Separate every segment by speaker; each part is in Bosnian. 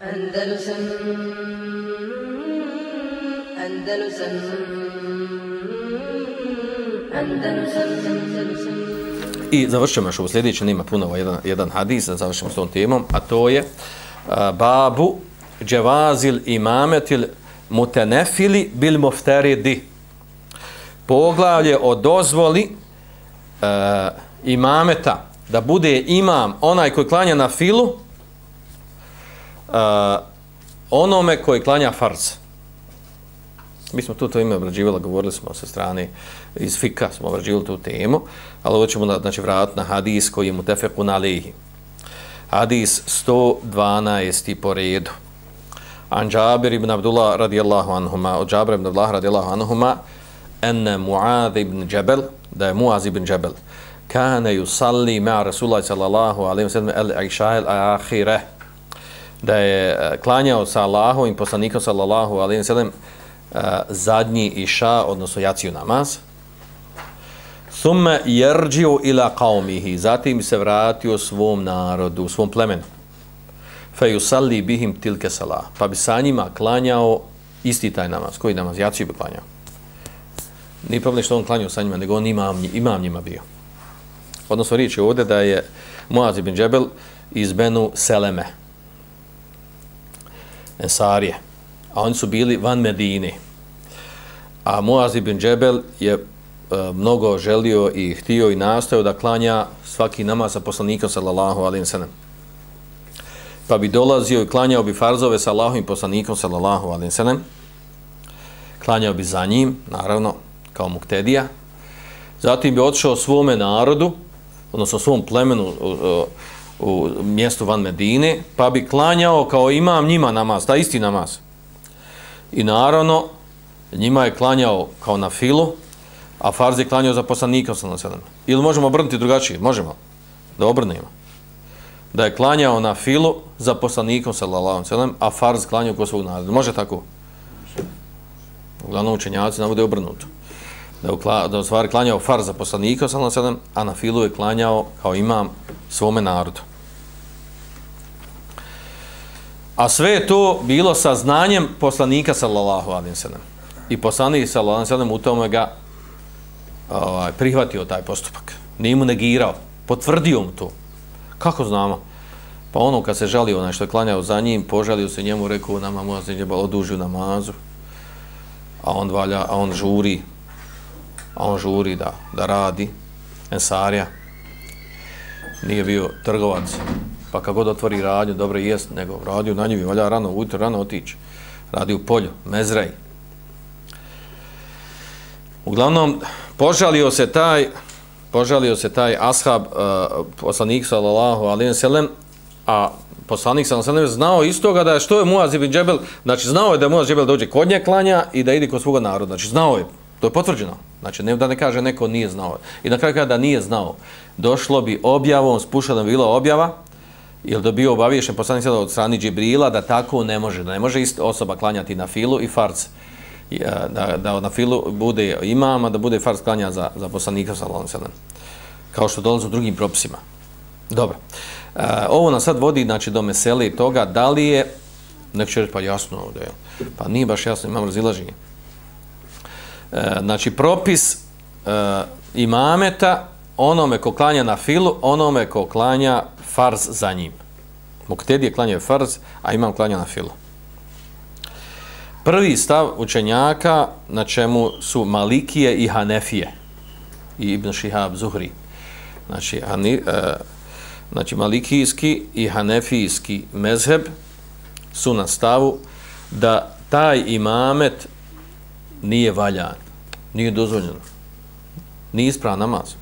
Speaker 1: Andalusam Andalusam Andalusam Andalusam
Speaker 2: I završimo još u sljedećem, nema puno jedan, jedan hadis, završimo s tom temom, a to je a, babu dževazil imametil mutenefili bil mufteridi. Poglavlje o dozvoli a, imameta da bude imam onaj koji klanja na filu a, onome koji klanja farz. Mi smo tu to ime obrađivali, govorili smo sa strane iz Fika, smo obrađivali tu temu, ali ovo ćemo znači, vratiti na hadis koji je mu tefeku na. Hadis 112. po redu. An Džabir ibn Abdullah radijallahu anhuma, od Džabir ibn Abdullah radijallahu anhuma, enne Muad ibn Džebel, da je Muaz ibn Džebel, kane yusalli ma Rasulaj sallallahu alaihi wa sallam al-Aisha'il akhireh, da je e, klanjao sa Allahom i poslanikom sallallahu alaihi wa sallam e, zadnji iša, odnosno jaciju namaz. Thumme jerđio ila qaumihi, zatim se vratio svom narodu, svom plemenu. Fe yusalli bihim tilke salah, pa bi sa njima klanjao isti taj namaz. Koji namaz? Jaciju bi klanjao. Nije problem što on klanjao sa njima, nego on imam, imam njima bio. Odnosno riječ je ovdje da je Muaz ibn Džebel iz Benu Seleme. Ensarije a oni su bili van Medine. A Muaz ibn Džebel je e, mnogo želio i htio i nastojao da klanja svaki namaz sa poslanikom sallallahu alaihi sallam. Pa bi dolazio i klanjao bi farzove sa Allahovim poslanikom sallallahu alaihi sallam. Klanjao bi za njim, naravno, kao muktedija. Zatim bi otišao svome narodu, odnosno svom plemenu u, u mjestu van Medine, pa bi klanjao kao imam njima namaz, ta isti namaz. I naravno, njima je klanjao kao na filu, a farz je klanjao za poslanika sa naselem. Ili možemo obrnuti drugačije? Možemo. Da obrnemo. Da je klanjao na filu za poslanikom sallallahu naselem, a farz klanjao kod svog naroda. Može tako? Uglavnom učenjaci navode obrnuto. Da, je da u stvari klanjao farz za poslanika sallallahu naselem, a na filu je klanjao kao imam svome narodu. A sve je to bilo sa znanjem poslanika sallallahu alaihi sallam. I poslanik sallallahu alaihi sallam u tome ga ovaj, prihvatio taj postupak. Nije mu negirao. Potvrdio mu to. Kako znamo? Pa ono kad se žalio onaj što je klanjao za njim, požalio se njemu, rekao nama muazin je odužio namazu. A on valja, a on žuri. A on žuri da, da radi. Ensarija. Nije bio trgovac pa kad god otvori radnju, dobro jest, nego radio na njivi, valja rano, ujutro rano otići, radi u polju, mezraj. Uglavnom, požalio se taj, požalio se taj ashab, uh, poslanik sallallahu alaihi sallam, a poslanik sallallahu alaihi znao istoga da je što je Muaz ibn Džebel, znači znao je da Muaz Džebel dođe kod nje klanja i da ide kod svoga naroda, znači znao je, to je potvrđeno. Znači, ne, da ne kaže neko nije znao. I na kraju kada nije znao, došlo bi objavom, spušena bila objava, ili dobio obaviješen poslanik sada od strani Džibrila da tako ne može, da ne može isto osoba klanjati na filu i farc, e, da, da na filu bude imama, da bude farc klanja za, za poslanika sallallahu alejhi kao što dolazi u drugim propisima. Dobro. E, ovo nas sad vodi znači, do mesele toga da li je, nek će reći pa jasno ovdje, pa nije baš jasno, imam razilaženje. E, znači, propis e, imameta onome ko klanja na filu, onome ko klanja farz za njim. Muktedije klanjao farz, a imam klanja na filu. Prvi stav učenjaka na čemu su Malikije i Hanefije i Ibn Shihab Zuhri. Znači, hani, e, znači Malikijski i Hanefijski mezheb su na stavu da taj imamet nije valjan, nije dozvoljeno, nije ispravan namaz.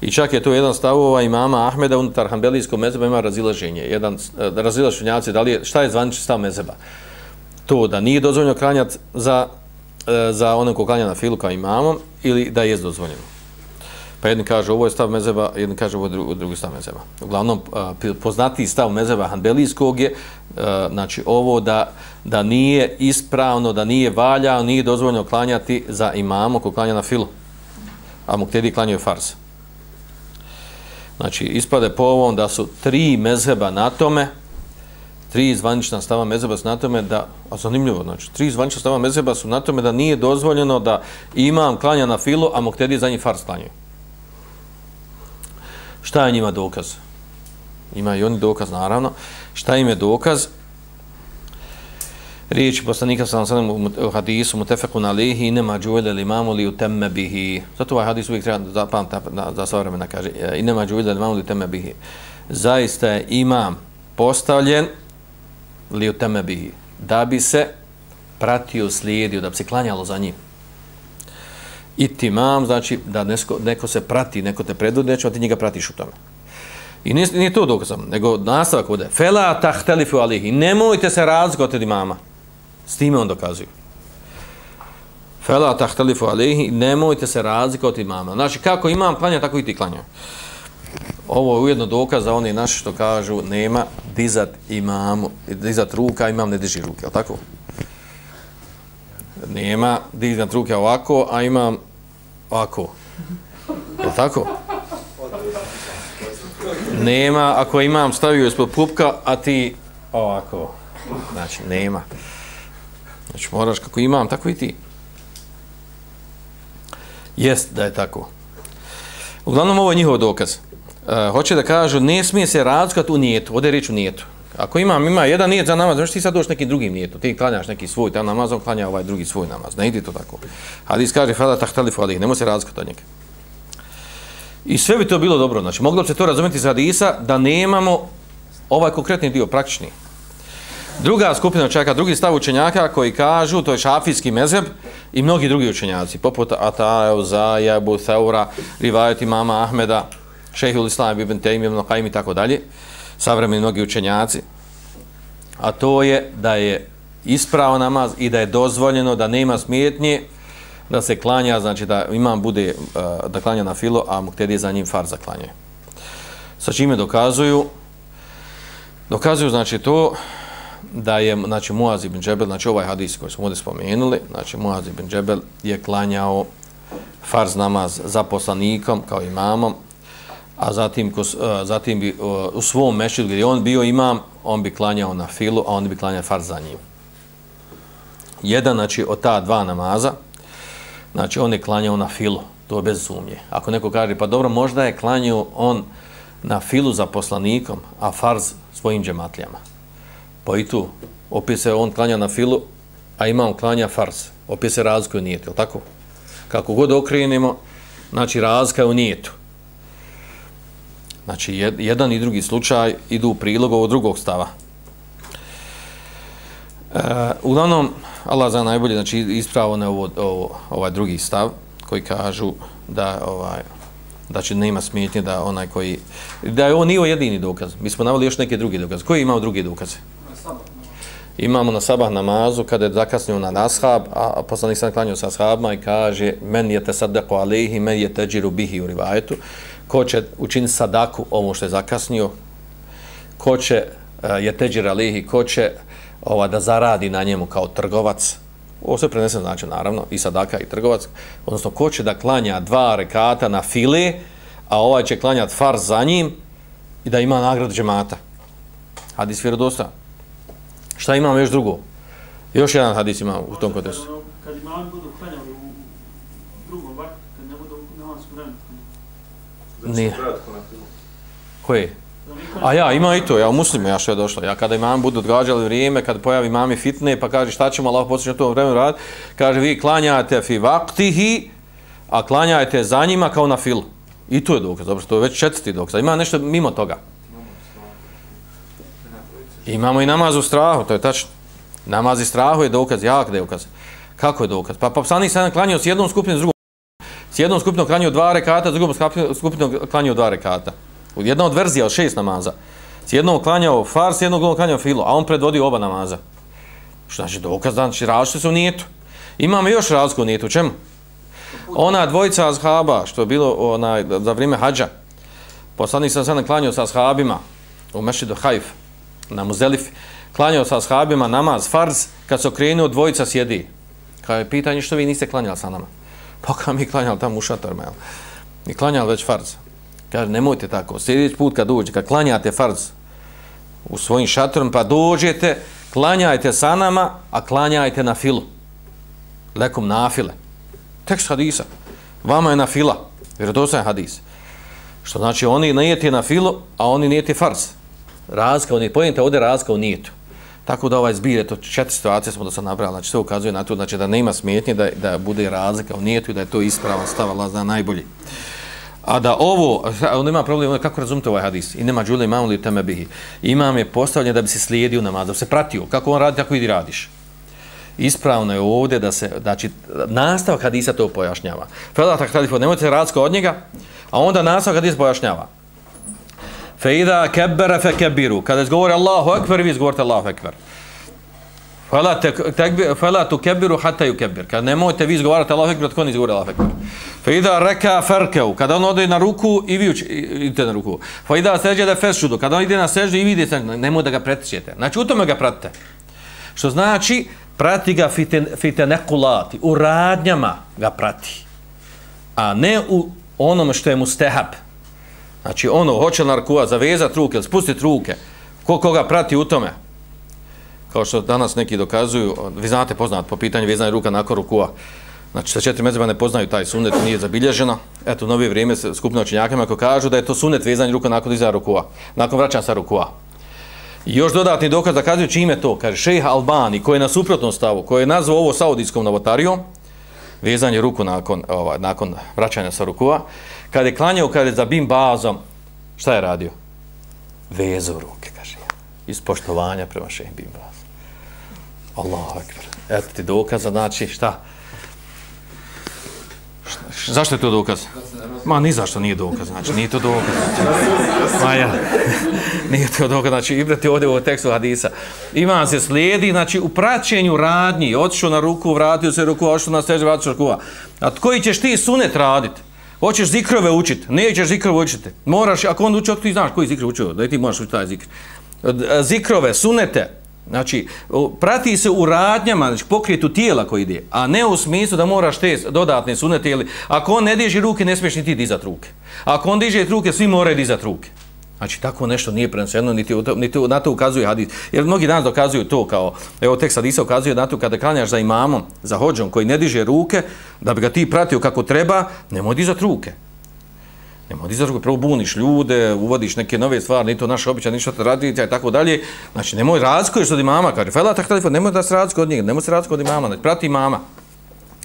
Speaker 2: I čak je to jedan stavova imama Ahmeda unutar Hanbelijskog mezeba ima razilaženje. Jedan eh, razilaženjaci, da li je, šta je zvanični stav mezeba? To da nije dozvoljeno klanjati za, eh, za onom ko klanja na filu kao imamom ili da je dozvoljeno. Pa jedni kaže ovo je stav mezeba, jedni kaže ovo je drugi, drugi stav mezeba. Uglavnom, eh, poznati stav mezeba Hanbelijskog je znači ovo da, da nije ispravno, da nije valja, nije dozvoljeno klanjati za imamo ko klanja na filu. A muktedi klanjaju farze. Znači, ispade po ovom da su tri mezheba na tome, tri zvanična stava mezheba su na tome da, a zanimljivo, znači, tri zvanična stava mezheba su na tome da nije dozvoljeno da imam klanja na filu, a moktedi za njih fars klanjaju. Šta je njima dokaz? Ima i oni dokaz, naravno. Šta im je dokaz? Riječi poslanika sa sam u hadisu mutefeku na lihi i nema džuvele li mamu li u bihi. Zato ovaj hadis uvijek treba da zapamta za sva vremena kaže i nema džuvele li mamu li u bihi. Zaista je imam postavljen li u bihi da bi se pratio, slijedio, da bi se klanjalo za njim. I ti mam, znači da nesko, neko se prati, neko te predvodeće, a ti njega pratiš u tome. I nije, nije to dokazam, nego nastavak ovdje. Fela tahtelifu alihi. Nemojte se razlikovati od imama. S time on dokazuje. Fela tahtalifu alihi. Nemojte se razlikovati od imama. Znači, kako imam klanja, tako i ti klanja. Ovo je ujedno dokaz za oni naši što kažu nema dizat imamu, dizat ruka, imam ne diži ruke, ali tako? Nema dizat ruke ovako, a imam ovako. Je tako? Nema, ako imam stavio ispod pupka, a ti ovako. Znači, nema. Znači, moraš kako imam, tako i ti. Jest da je tako. Uglavnom, ovo je njihov dokaz. E, hoće da kažu, ne smije se razlikat u nijetu, ovdje je riječ u nijetu. Ako imam, ima jedan nijet za namaz, znači ti sad doći nekim drugim nijetu, ti klanjaš neki svoj tam namaz, on klanja ovaj drugi svoj namaz, ne ide to tako. Hadis kaže, fada tahtalifu alih, nemoj se razlikat od njega. I sve bi to bilo dobro, znači moglo bi se to razumjeti iz hadisa da nemamo ovaj konkretni dio, praktični. Druga skupina čeka, drugi stav učenjaka koji kažu, to je šafijski mezeb i mnogi drugi učenjaci, poput Ataja, Uzaja, Ebu Theura, Rivajati Mama Ahmeda, Šehul Islam, Ibn Tejmi, Ibn Qaim i tako dalje, savremeni mnogi učenjaci, a to je da je ispravo namaz i da je dozvoljeno da nema smjetnje da se klanja, znači da imam bude e, da klanja na filo, a muktedi za njim far zaklanje. Sa čime dokazuju? Dokazuju znači to da je znači Muaz ibn Džebel, znači ovaj hadis koji smo ovdje spomenuli, znači Muaz ibn Džebel je klanjao farz namaz za poslanikom kao imamom, a zatim, ko, e, zatim bi e, u svom mešidu gdje on bio imam, on bi klanjao na filu, a on bi klanjao farz za njim. Jedan, znači, od ta dva namaza, znači, on je klanjao na filu, to je bez sumnje. Ako neko kaže, pa dobro, možda je klanjao on na filu za poslanikom, a farz svojim džematlijama. Pa i tu, opet se on klanja na filu, a imam klanja fars. Opet se razlikuje nijetu, je tako? Kako god okrenemo, znači razlika je u nijetu. Znači, jedan i drugi slučaj idu u prilog ovog drugog stava. E, uglavnom, Allah za najbolje, znači, ispravo na ovo, ovo, ovaj drugi stav, koji kažu da, ovaj, da će nema smetnje da onaj koji... Da je ovo nije jedini dokaz. Mi smo navali još neke druge dokaze. Koji imao drugi dokaze? Imamo na sabah namazu kada je zakasnio na ashab, a poslanik sam klanio sa ashabima i kaže men je te sadaku alihi, men je teđiru bihi u rivajetu. Ko će učiniti sadaku ovo što je zakasnio, ko će uh, je teđir alihi, ko će ova, da zaradi na njemu kao trgovac, ovo sve prenesen znači naravno, i sadaka i trgovac, odnosno ko će da klanja dva rekata na file, a ovaj će klanjati far za njim i da ima nagradu džemata. Hadis vjerodostan. Šta imamo još drugo? Još jedan hadis ima u tom kontekstu.
Speaker 3: Kad imam budu klanjali u drugom vaktu, kad ne budu namaz vremenu,
Speaker 2: Nije. Koje? A ja, ima i to, ja u muslimu, ja što je došlo. Ja kada imam budu odgađali vrijeme, kad pojavi mami fitne, pa kaže šta ćemo Allah posljedno to vremenu rad, kaže vi klanjate fi vaktihi, a klanjajte za njima kao na filu. I to je dokaz, dobro, to je već četvrti dokaz. Ima nešto mimo toga. Imamo i namaz u strahu, to je tačno. Namaz i strahu je dokaz, jak dokaz. Kako je dokaz? Pa pa sani se klanjao s jednom skupinom, s drugom. S jednom skupinom klanjao dva rekata, s drugom skupinom klanjao dva rekata. Jedna od verzija od šest namaza. S jednom klanjao far, s jednom klanjao filo, a on predvodio oba namaza. Što znači dokaz, znači različite su u nijetu. Imamo još razliku u nijetu, čemu? Ona dvojica azhaba, što je bilo onaj, za vrijeme hađa, poslanik sam sada klanjao sa azhabima u Mešidu Hajfa na Muzelifi, klanjao sa ashabima namaz farz, kad se okrenuo dvojica sjedi. Kao je pitanje što vi niste klanjali sa nama. Pa kao mi klanjali tamo u šatorima, jel? I klanjali već farz. Kaže, nemojte tako. Sljedeći put kad uđe, kad klanjate farz, u svojim šatorom, pa dođete, klanjajte sa nama, a klanjajte na filu. Lekom nafile. Tekst hadisa. Vama je na fila. Vjerodosan hadis. Što znači oni nijeti na filu, a oni nijeti farz. Razka, oni pojente ovdje razka u nijetu. Tako da ovaj zbir, to četiri situacije smo da sad nabrali, znači sve ukazuje na to znači, da nema smetnje da, da bude razlika u nijetu i da je to ispravan stav, Allah zna najbolji. A da ovo, on ima problem, kako razumite ovaj hadis? I nema džule imam li teme bihi. Imam je postavljen da bi se slijedio namaz, da bi se pratio. Kako on radi, tako i radiš. Ispravno je ovdje da se, znači, nastavak hadisa to pojašnjava. Fela tak hadis, nemojte se radsko od njega, a onda nastavak hadisa pojašnjava. Fe idha kebbera fe kebiru. Kada izgovori Allahu ekber, vi izgovorite Allahu ekber. Fela, te, te, fela tu kebiru hata ju kebir. Kada nemojte vi izgovarati Allahu ekber, tko ne izgovori Allahu ekber. Fe idha reka ferkeu. Kada on ode na ruku i vi uči, idete na ruku. Fe idha seđe da fesšudu. Kada on ide na seždu i vidite, nemoj da ga pretičete. Znači u tome ga pratite. Što znači, prati ga fiten, fitenekulati. U radnjama ga prati. A ne u onome što je mu stehab. Znači ono, hoće na rukua zavezati ruke ili spustiti ruke, ko koga prati u tome, kao što danas neki dokazuju, vi znate poznat po pitanju vezanja ruka nakon rukua, znači sa četiri mezeba ne poznaju taj sunet, nije zabilježeno, eto u novije vrijeme se skupno činjakama ako kažu da je to sunet vezanja ruka nakon iza rukua, nakon vraćanja sa rukua. I još dodatni dokaz da kazuju čime to, kaže šejh Albani, koji je na suprotnom stavu, koji je nazvao ovo saudijskom novotarijom, vezanje ruku nakon, ovaj, nakon vraćanja sa rukua, kad je klanjao, kad je za bim bazom, šta je radio? Vezo ruke, kaže ja. Iz poštovanja prema šehm bim bazom. Allahu akbar. Eto ti dokaza, znači šta? šta? Zašto je to dokaz? Ma ni zašto nije dokaz, znači nije to dokaz. Znači. Ma ja, nije to dokaz, znači ibrati ovdje u tekstu hadisa. Iman se slijedi, znači u praćenju radnji, otišao na ruku, vratio se ruku, otišao na steže, vratio se ruku. A koji ćeš ti sunet raditi? Hoćeš zikrove učiti, nećeš zikrove učiti. Moraš, ako on uči, ti znaš koji zikr učio, da ti moraš učiti taj zikr. E, zikrove, sunete, znači, prati se u radnjama, znači pokrijetu tijela koji ide, a ne u smislu da moraš te dodatne sunete, ili ako on ne diže ruke, ne smiješ ni ti dizati ruke. Ako on diže ruke, svi moraju dizati ruke. Znači, tako nešto nije prenoseno, niti, niti na to ukazuje hadis. Jer mnogi danas dokazuju to kao, evo tekst hadisa ukazuje na to kada klanjaš za imamom, za hođom koji ne diže ruke, da bi ga ti pratio kako treba, nemoj dizati ruke. Nemoj dizati ruke, prvo buniš ljude, uvodiš neke nove stvari, nije to naš običaj, ništa te raditi, i tako dalje. Znači, nemoj razkoješ od imama, kaže, fela tak telefon, nemoj da se razkoj od njega, nemoj se razkoj od imama, znači, prati imama.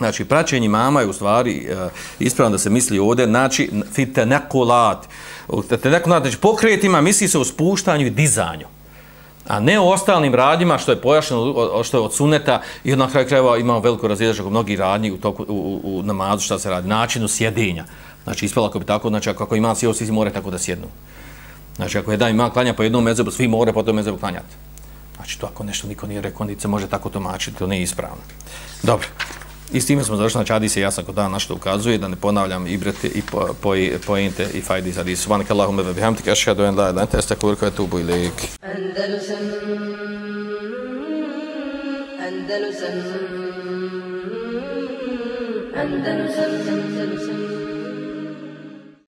Speaker 2: Znači, praćenje mama je u stvari e, ispravno da se misli ovdje, znači, fitenekulat. Fitenekulat, znači, pokretima misli se o spuštanju i dizanju. A ne o ostalim radnjima što je pojašnjeno, što je od suneta i na kraju krajeva imamo veliko razlijeđaš oko mnogih radnji u, toku, u, u, namazu što se radi. Načinu sjedinja. Znači, ispravno ako bi tako, znači, ako ima sjeo, svi mora tako da sjednu. Znači, ako je da ima klanja po jednom mezebu, svi mora po tom mezebu klanjati. Znači, to ako nešto niko nije rekao, se može tako tumačiti, to nije ispravno. Dobro. I s time smo završili, znači Adis je jasno kod dana što ukazuje, da ne ponavljam i brete i po, po, pointe i fajdi iz Adis. Subhanak Allahumma wa bihamdika ashhadu an la ilaha illa anta astaghfiruka wa atubu ilaik.
Speaker 1: Andalusam Andalusam Andalusam